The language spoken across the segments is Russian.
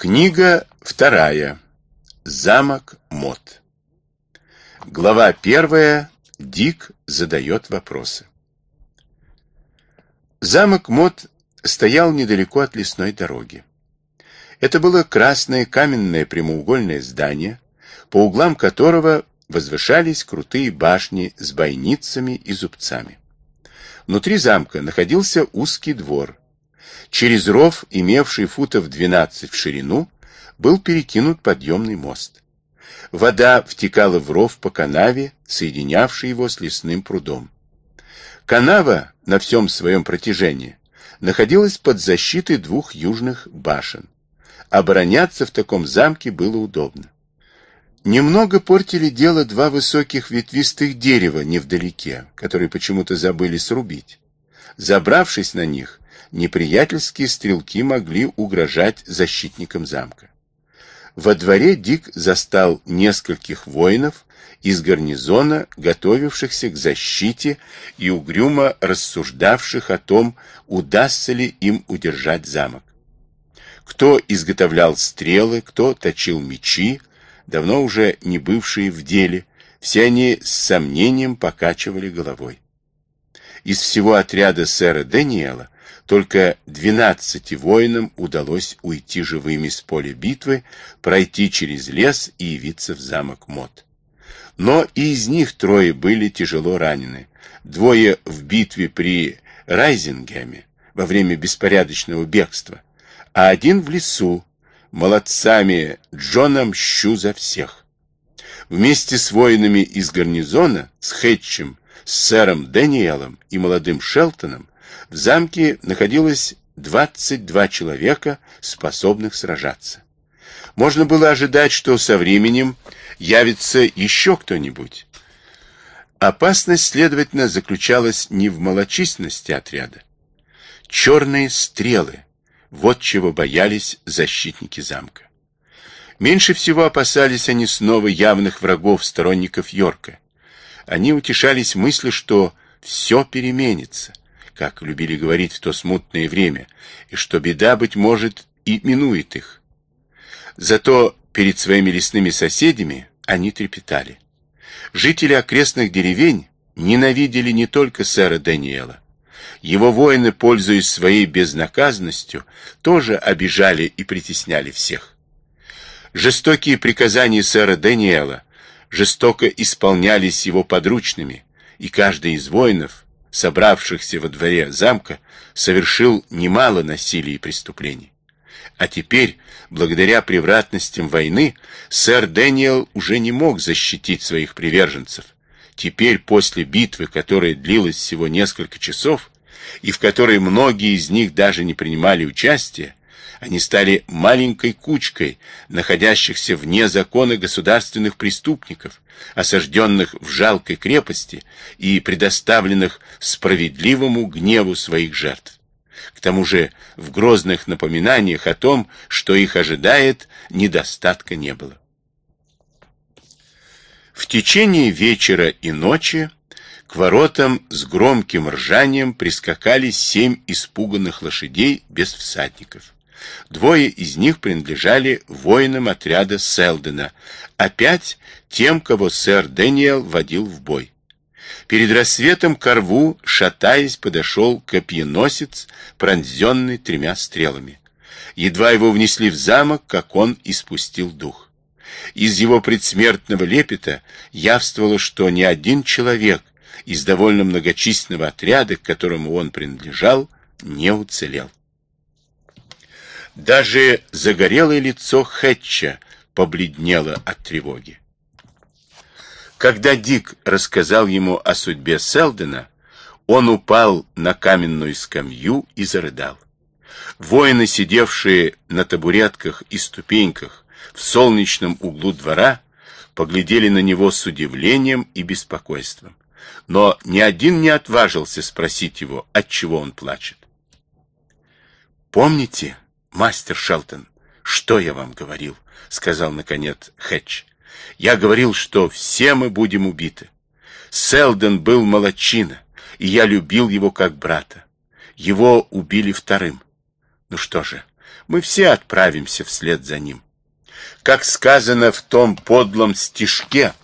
Книга вторая. Замок Мод. Глава первая. Дик задает вопросы. Замок Мод стоял недалеко от лесной дороги. Это было красное каменное прямоугольное здание, по углам которого возвышались крутые башни с бойницами и зубцами. Внутри замка находился узкий двор, Через ров, имевший футов 12 в ширину, был перекинут подъемный мост. Вода втекала в ров по канаве, соединявшей его с лесным прудом. Канава на всем своем протяжении находилась под защитой двух южных башен. Обороняться в таком замке было удобно. Немного портили дело два высоких ветвистых дерева невдалеке, которые почему-то забыли срубить. Забравшись на них, неприятельские стрелки могли угрожать защитникам замка. Во дворе Дик застал нескольких воинов из гарнизона, готовившихся к защите и угрюмо рассуждавших о том, удастся ли им удержать замок. Кто изготовлял стрелы, кто точил мечи, давно уже не бывшие в деле, все они с сомнением покачивали головой. Из всего отряда сэра Дэниела только двенадцати воинам удалось уйти живыми с поля битвы, пройти через лес и явиться в замок Мот. Но и из них трое были тяжело ранены. Двое в битве при Райзингеме во время беспорядочного бегства, а один в лесу, молодцами Джоном щу за всех. Вместе с воинами из гарнизона, с Хэтчем, с сэром Дэниелом и молодым Шелтоном, в замке находилось 22 человека, способных сражаться. Можно было ожидать, что со временем явится еще кто-нибудь. Опасность, следовательно, заключалась не в малочисленности отряда. Черные стрелы – вот чего боялись защитники замка. Меньше всего опасались они снова явных врагов, сторонников Йорка. Они утешались мыслью, что все переменится, как любили говорить в то смутное время, и что беда, быть может, и минует их. Зато перед своими лесными соседями они трепетали. Жители окрестных деревень ненавидели не только сэра Даниэла. Его воины, пользуясь своей безнаказанностью, тоже обижали и притесняли всех. Жестокие приказания сэра Даниэла жестоко исполнялись его подручными, и каждый из воинов собравшихся во дворе замка, совершил немало насилий и преступлений. А теперь, благодаря превратностям войны, сэр Дэниел уже не мог защитить своих приверженцев. Теперь, после битвы, которая длилась всего несколько часов, и в которой многие из них даже не принимали участия, они стали маленькой кучкой находящихся вне закона государственных преступников, осажденных в жалкой крепости и предоставленных справедливому гневу своих жертв. К тому же в грозных напоминаниях о том, что их ожидает, недостатка не было. В течение вечера и ночи к воротам с громким ржанием прискакали семь испуганных лошадей без всадников. Двое из них принадлежали воинам отряда Селдена, опять тем, кого сэр Дэниел водил в бой. Перед рассветом к рву, шатаясь, подошел копьеносец, пронзенный тремя стрелами. Едва его внесли в замок, как он испустил дух. Из его предсмертного лепета явствовало, что ни один человек из довольно многочисленного отряда, к которому он принадлежал, не уцелел. Даже загорелое лицо Хэтча побледнело от тревоги. Когда Дик рассказал ему о судьбе Селдена, он упал на каменную скамью и зарыдал. Воины, сидевшие на табуретках и ступеньках в солнечном углу двора, поглядели на него с удивлением и беспокойством. Но ни один не отважился спросить его, от чего он плачет. «Помните, мастер Шелтон, что я вам говорил? Сказал, наконец, Хэтч. Я говорил, что все мы будем убиты. Селден был молодчина, и я любил его как брата. Его убили вторым. Ну что же, Мы все отправимся вслед за ним. Как сказано в том подлом стишке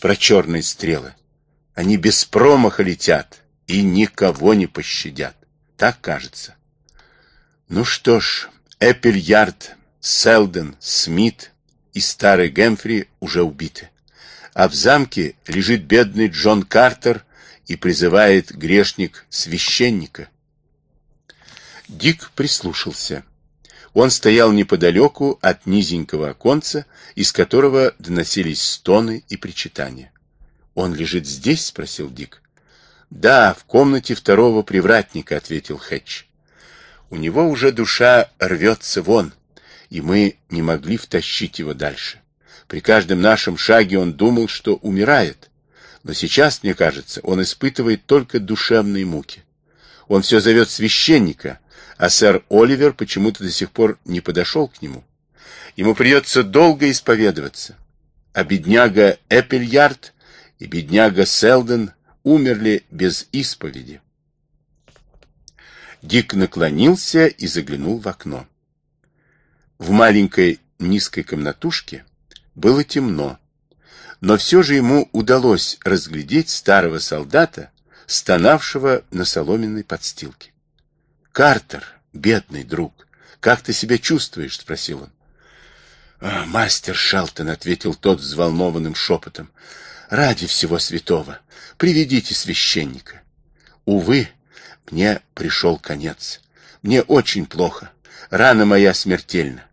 про черные стрелы, они без промаха летят и никого не пощадят. Так кажется. Ну что ж, Эппельярд, Селден, Смит и старый Гемфри уже убиты. А в замке лежит бедный Джон Картер и призывает грешник священника. Дик прислушался. Он стоял неподалеку от низенького оконца, из которого доносились стоны и причитания. «Он лежит здесь?» — спросил Дик. «Да, в комнате второго привратника», — ответил Хэтч. «У него уже душа рвется вон, и мы не могли втащить его дальше. При каждом нашем шаге он думал, что умирает, но сейчас, мне кажется, он испытывает только душевные муки. Он все зовет священника, а сэр Оливер почему-то до сих пор не подошел к нему. Ему придется долго исповедоваться. А бедняга Эппельярд и бедняга Селден умерли без исповеди. Дик наклонился и заглянул в окно. В маленькой низкой комнатушке было темно, но все же ему удалось разглядеть старого солдата, стонавшего на соломенной подстилке. «Картер, бедный друг, как ты себя чувствуешь?» — спросил он. «А, «Мастер Шалтон», — ответил тот взволнованным шепотом, — «ради всего святого, приведите священника». «Увы, мне пришел конец. Мне очень плохо. Рана моя смертельна.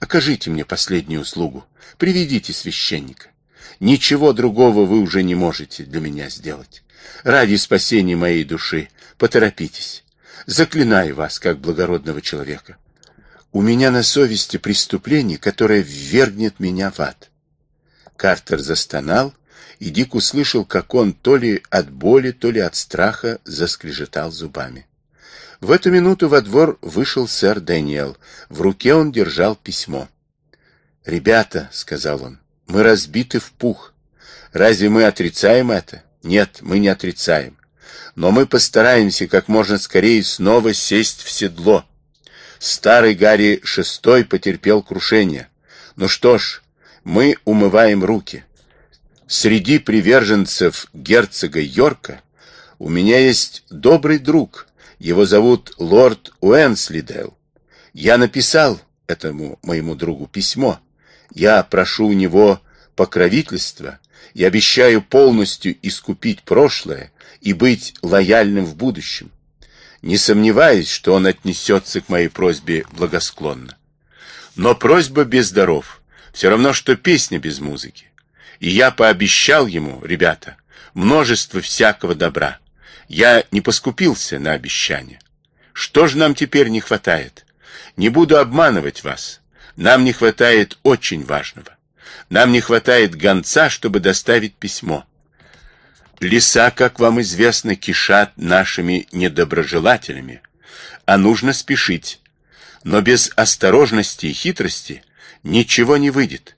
Окажите мне последнюю услугу. Приведите священника. Ничего другого вы уже не можете для меня сделать. Ради спасения моей души поторопитесь. Заклинаю вас, как благородного человека. У меня на совести преступление, которое ввергнет меня в ад. Картер застонал, и Дик услышал, как он то ли от боли, то ли от страха заскрежетал зубами. В эту минуту во двор вышел сэр Дэниел. В руке он держал письмо. «Ребята», — сказал он, — «мы разбиты в пух. Разве мы отрицаем это? Нет, мы не отрицаем но мы постараемся как можно скорее снова сесть в седло. Старый Гарри шестой потерпел крушение. Ну что ж, мы умываем руки. Среди приверженцев герцога Йорка у меня есть добрый друг. Его зовут лорд Уэнслидейл. Я написал этому моему другу письмо. Я прошу у него покровительства и обещаю полностью искупить прошлое и быть лояльным в будущем. Не сомневаюсь, что он отнесется к моей просьбе благосклонно. Но просьба без даров, все равно, что песня без музыки. И я пообещал ему, ребята, множество всякого добра. Я не поскупился на обещание. Что же нам теперь не хватает? Не буду обманывать вас. Нам не хватает очень важного. Нам не хватает гонца, чтобы доставить письмо. Леса, как вам известно, кишат нашими недоброжелателями, а нужно спешить. Но без осторожности и хитрости ничего не выйдет.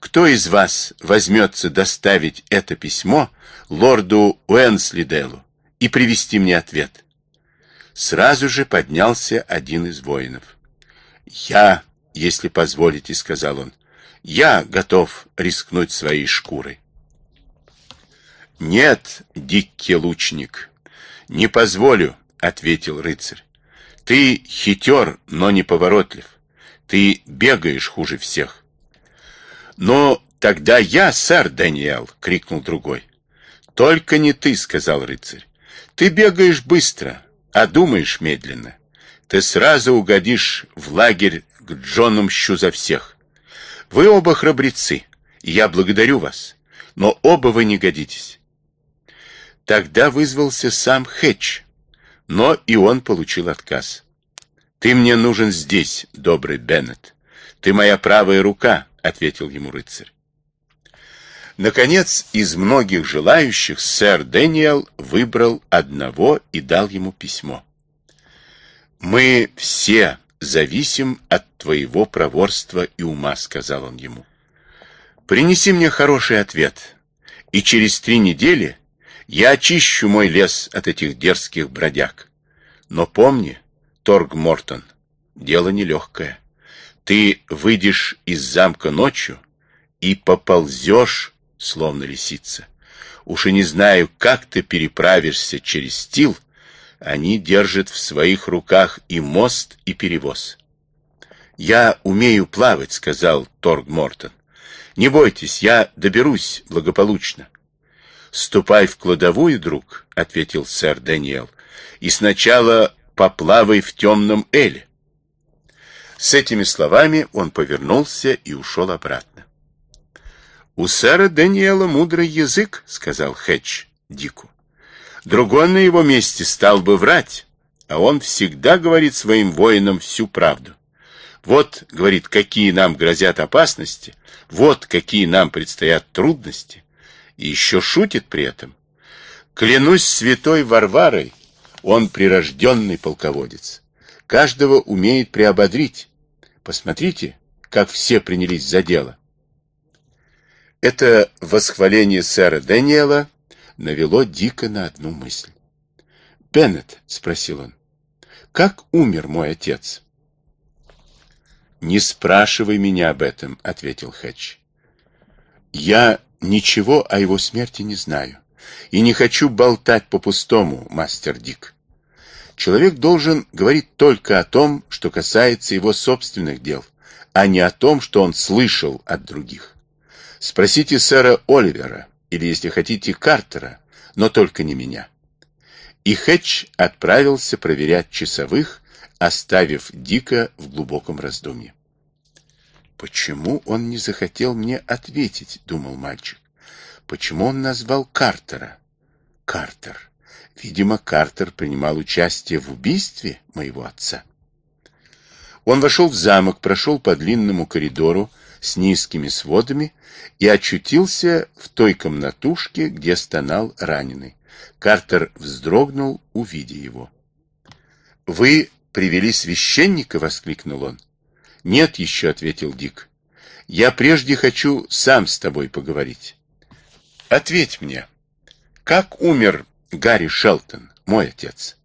Кто из вас возьмется доставить это письмо лорду Уэнслиделу и привести мне ответ? Сразу же поднялся один из воинов. «Я, если позволите», — сказал он, — «я готов рискнуть своей шкурой». «Нет, дикий лучник, не позволю», — ответил рыцарь. «Ты хитер, но не поворотлив. Ты бегаешь хуже всех». «Но тогда я, сэр Даниэл!» — крикнул другой. «Только не ты», — сказал рыцарь. «Ты бегаешь быстро, а думаешь медленно. Ты сразу угодишь в лагерь к Джону мщу за всех. Вы оба храбрецы, и я благодарю вас, но оба вы не годитесь. Тогда вызвался сам Хэтч, но и он получил отказ. «Ты мне нужен здесь, добрый Беннет. Ты моя правая рука», — ответил ему рыцарь. Наконец, из многих желающих сэр Дэниел выбрал одного и дал ему письмо. «Мы все зависим от твоего проворства и ума», — сказал он ему. «Принеси мне хороший ответ, и через три недели я очищу мой лес от этих дерзких бродяг. Но помни, Торг Мортон, дело нелегкое. Ты выйдешь из замка ночью и поползешь, словно лисица. Уж и не знаю, как ты переправишься через стил, они держат в своих руках и мост, и перевоз. «Я умею плавать», — сказал Торг Мортон. «Не бойтесь, я доберусь благополучно». «Ступай в кладовую, друг», — ответил сэр Даниэл, «и сначала поплавай в темном эле». С этими словами он повернулся и ушел обратно. «У сэра Даниэла мудрый язык», — сказал Хэтч Дику. Другой на его месте стал бы врать, а он всегда говорит своим воинам всю правду. Вот, говорит, какие нам грозят опасности, вот какие нам предстоят трудности, и еще шутит при этом. Клянусь святой Варварой, он прирожденный полководец. Каждого умеет приободрить. Посмотрите, как все принялись за дело. Это восхваление сэра Дэниела навело Дика на одну мысль. «Беннет», — спросил он, — «как умер мой отец?» «Не спрашивай меня об этом», — ответил Хэтч. «Я ничего о его смерти не знаю и не хочу болтать по-пустому, мастер Дик. Человек должен говорить только о том, что касается его собственных дел, а не о том, что он слышал от других. Спросите сэра Оливера, или, если хотите, Картера, но только не меня. И Хэтч отправился проверять часовых, оставив Дика в глубоком раздумье. «Почему он не захотел мне ответить?» — думал мальчик. «Почему он назвал Картера?» «Картер. Видимо, Картер принимал участие в убийстве моего отца». Он вошел в замок, прошел по длинному коридору, с низкими сводами и очутился в той комнатушке, где стонал раненый. Картер вздрогнул, увидя его. «Вы привели священника?» — воскликнул он. «Нет еще», — ответил Дик. «Я прежде хочу сам с тобой поговорить». «Ответь мне, как умер Гарри Шелтон, мой отец?»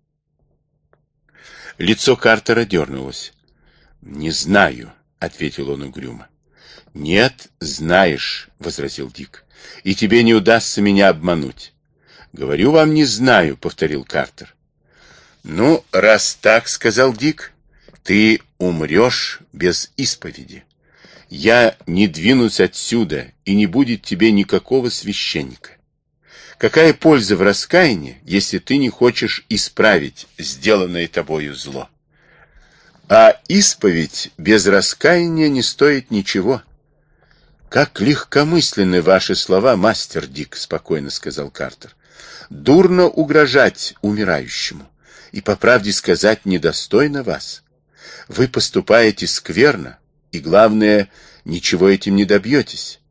Лицо Картера дернулось. «Не знаю», — ответил он угрюмо. «Нет, знаешь», — возразил Дик, — «и тебе не удастся меня обмануть». «Говорю вам, не знаю», — повторил Картер. «Ну, раз так», — сказал Дик, — «ты умрешь без исповеди. Я не двинусь отсюда, и не будет тебе никакого священника. Какая польза в раскаянии, если ты не хочешь исправить сделанное тобою зло? А исповедь без раскаяния не стоит ничего». «Как легкомысленны ваши слова, мастер Дик», — спокойно сказал Картер. «Дурно угрожать умирающему, и, по правде сказать, недостойно вас. Вы поступаете скверно, и, главное, ничего этим не добьетесь.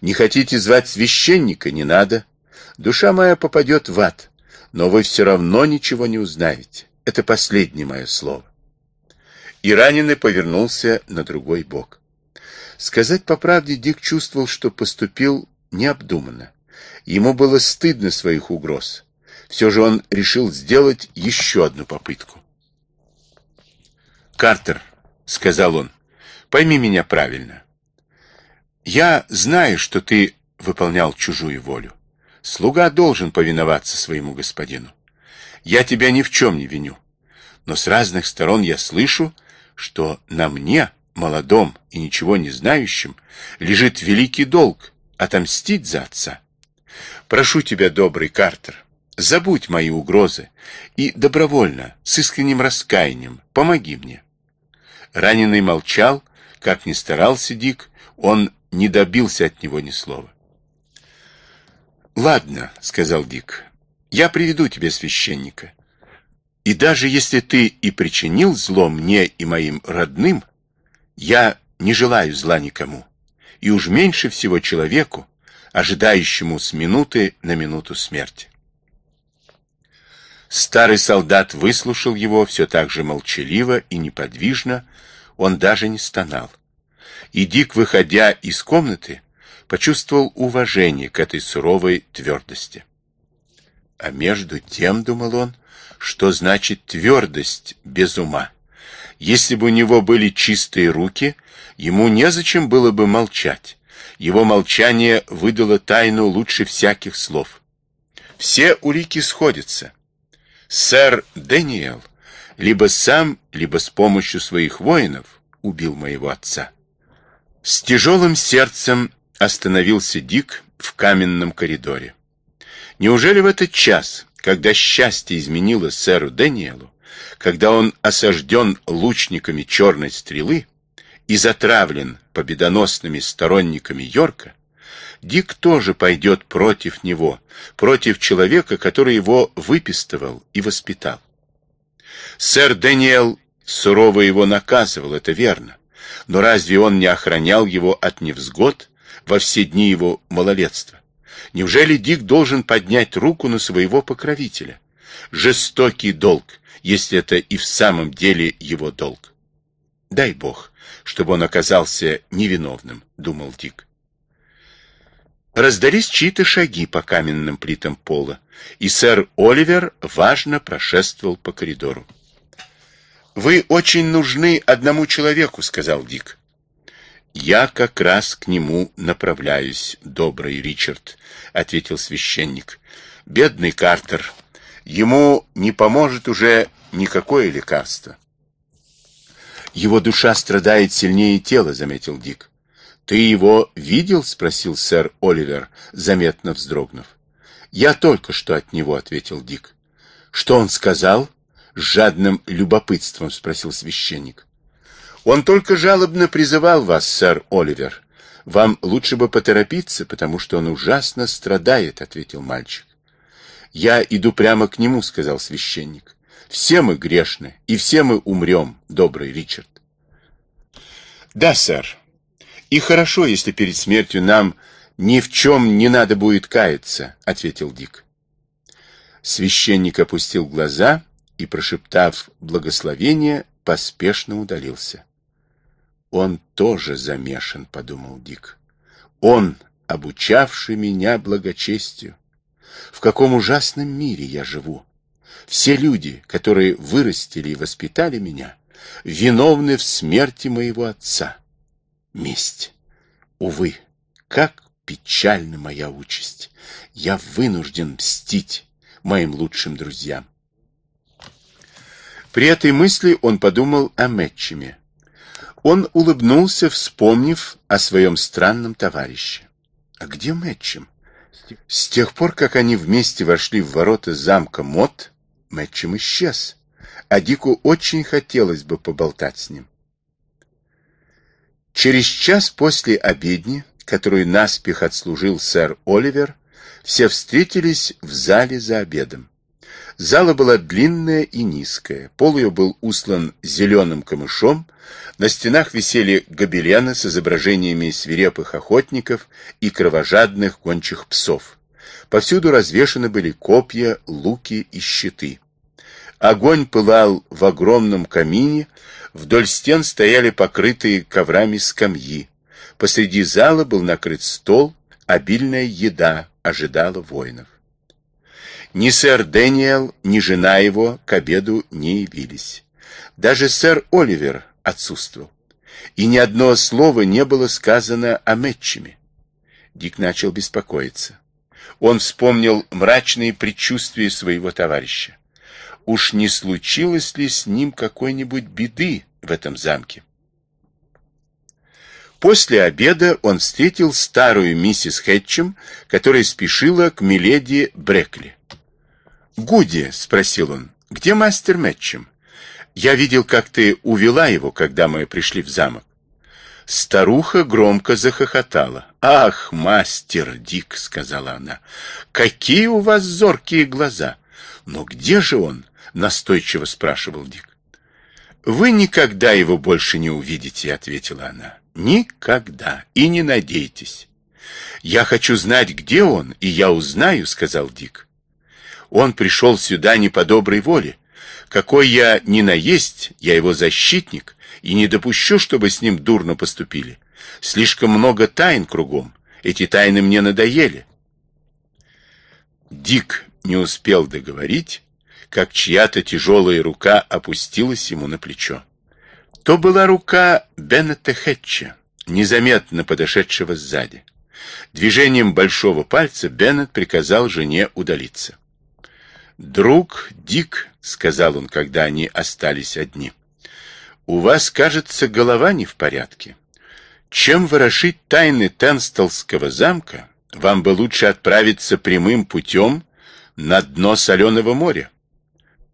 Не хотите звать священника, не надо. Душа моя попадет в ад, но вы все равно ничего не узнаете. Это последнее мое слово». И раненый повернулся на другой бок. Сказать по правде, Дик чувствовал, что поступил необдуманно. Ему было стыдно своих угроз. Все же он решил сделать еще одну попытку. «Картер», — сказал он, — «пойми меня правильно. Я знаю, что ты выполнял чужую волю. Слуга должен повиноваться своему господину. Я тебя ни в чем не виню. Но с разных сторон я слышу, что на мне молодом и ничего не знающем, лежит великий долг отомстить за отца. Прошу тебя, добрый Картер, забудь мои угрозы и добровольно, с искренним раскаянием, помоги мне. Раненый молчал, как ни старался Дик, он не добился от него ни слова. «Ладно», — сказал Дик, — «я приведу тебе священника. И даже если ты и причинил зло мне и моим родным, я не желаю зла никому, и уж меньше всего человеку, ожидающему с минуты на минуту смерти. Старый солдат выслушал его все так же молчаливо и неподвижно, он даже не стонал. И Дик, выходя из комнаты, почувствовал уважение к этой суровой твердости. А между тем, думал он, что значит твердость без ума? Если бы у него были чистые руки, ему незачем было бы молчать. Его молчание выдало тайну лучше всяких слов. Все улики сходятся. Сэр Дэниел либо сам, либо с помощью своих воинов убил моего отца. С тяжелым сердцем остановился Дик в каменном коридоре. Неужели в этот час, когда счастье изменило сэру Дэниелу, когда он осажден лучниками черной стрелы и затравлен победоносными сторонниками Йорка, Дик тоже пойдет против него, против человека, который его выпистывал и воспитал. Сэр Дэниел сурово его наказывал, это верно, но разве он не охранял его от невзгод во все дни его малолетства? Неужели Дик должен поднять руку на своего покровителя? Жестокий долг, если это и в самом деле его долг. Дай Бог, чтобы он оказался невиновным, думал Дик. Раздались чьи-то шаги по каменным плитам пола, и сэр Оливер важно прошествовал по коридору. «Вы очень нужны одному человеку», — сказал Дик. «Я как раз к нему направляюсь, добрый Ричард», — ответил священник. «Бедный Картер. Ему не поможет уже никакое лекарство». «Его душа страдает сильнее тела», — заметил Дик. «Ты его видел?» — спросил сэр Оливер, заметно вздрогнув. «Я только что от него», — ответил Дик. «Что он сказал?» — с жадным любопытством спросил священник. «Он только жалобно призывал вас, сэр Оливер. Вам лучше бы поторопиться, потому что он ужасно страдает», — ответил мальчик. «Я иду прямо к нему», — сказал священник. «Все мы грешны, и все мы умрем, добрый Ричард». «Да, сэр», и хорошо, если перед смертью нам ни в чем не надо будет каяться, ответил Дик. Священник опустил глаза и, прошептав благословение, поспешно удалился. Он тоже замешан, подумал Дик. Он, обучавший меня благочестию. В каком ужасном мире я живу. Все люди, которые вырастили и воспитали меня, виновны в смерти моего отца месть. Увы, как печальна моя участь. Я вынужден мстить моим лучшим друзьям. При этой мысли он подумал о Мэтчеме. Он улыбнулся, вспомнив о своем странном товарище. А где Мэтчем? С тех пор, как они вместе вошли в ворота замка Мот, Мэтчем исчез, а Дику очень хотелось бы поболтать с ним. Через час после обедни, которую наспех отслужил сэр Оливер, все встретились в зале за обедом. Зала была длинная и низкая, пол ее был услан зеленым камышом, на стенах висели гобелены с изображениями свирепых охотников и кровожадных гончих псов. Повсюду развешаны были копья, луки и щиты. Огонь пылал в огромном камине, Вдоль стен стояли покрытые коврами скамьи. Посреди зала был накрыт стол, обильная еда ожидала воинов. Ни сэр Дэниел, ни жена его к обеду не явились. Даже сэр Оливер отсутствовал. И ни одно слово не было сказано о Мэтчеме. Дик начал беспокоиться. Он вспомнил мрачные предчувствия своего товарища уж не случилось ли с ним какой-нибудь беды в этом замке. После обеда он встретил старую миссис Хэтчем, которая спешила к миледи Брекли. «Гуди», — спросил он, — «где мастер Мэтчем? Я видел, как ты увела его, когда мы пришли в замок». Старуха громко захохотала. «Ах, мастер Дик», — сказала она, — «какие у вас зоркие глаза! Но где же он? — настойчиво спрашивал Дик. «Вы никогда его больше не увидите», — ответила она. «Никогда. И не надейтесь». «Я хочу знать, где он, и я узнаю», — сказал Дик. «Он пришел сюда не по доброй воле. Какой я ни наесть, я его защитник, и не допущу, чтобы с ним дурно поступили. Слишком много тайн кругом. Эти тайны мне надоели». Дик не успел договорить, как чья-то тяжелая рука опустилась ему на плечо. То была рука Беннета Хэтча, незаметно подошедшего сзади. Движением большого пальца Беннет приказал жене удалиться. «Друг Дик», — сказал он, когда они остались одни, — «у вас, кажется, голова не в порядке. Чем ворошить тайны Тенстолского замка, вам бы лучше отправиться прямым путем на дно соленого моря.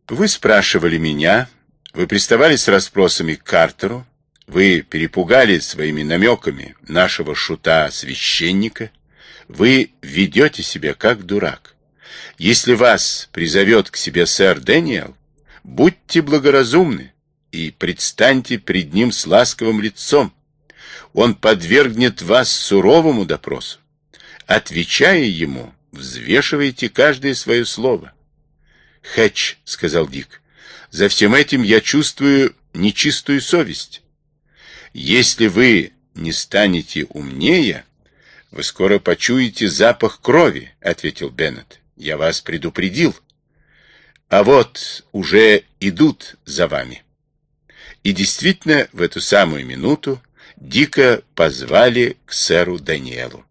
Вы спрашивали меня, вы приставали с расспросами к Картеру, вы перепугали своими намеками нашего шута-священника, вы ведете себя как дурак. Если вас призовет к себе сэр Дэниел, будьте благоразумны и предстаньте пред ним с ласковым лицом. Он подвергнет вас суровому допросу. Отвечая ему, взвешивайте каждое свое слово. «Хэтч», — сказал Дик, — «за всем этим я чувствую нечистую совесть. Если вы не станете умнее, вы скоро почуете запах крови», — ответил Беннет. «Я вас предупредил. А вот уже идут за вами». И действительно, в эту самую минуту Дика позвали к сэру Даниэлу.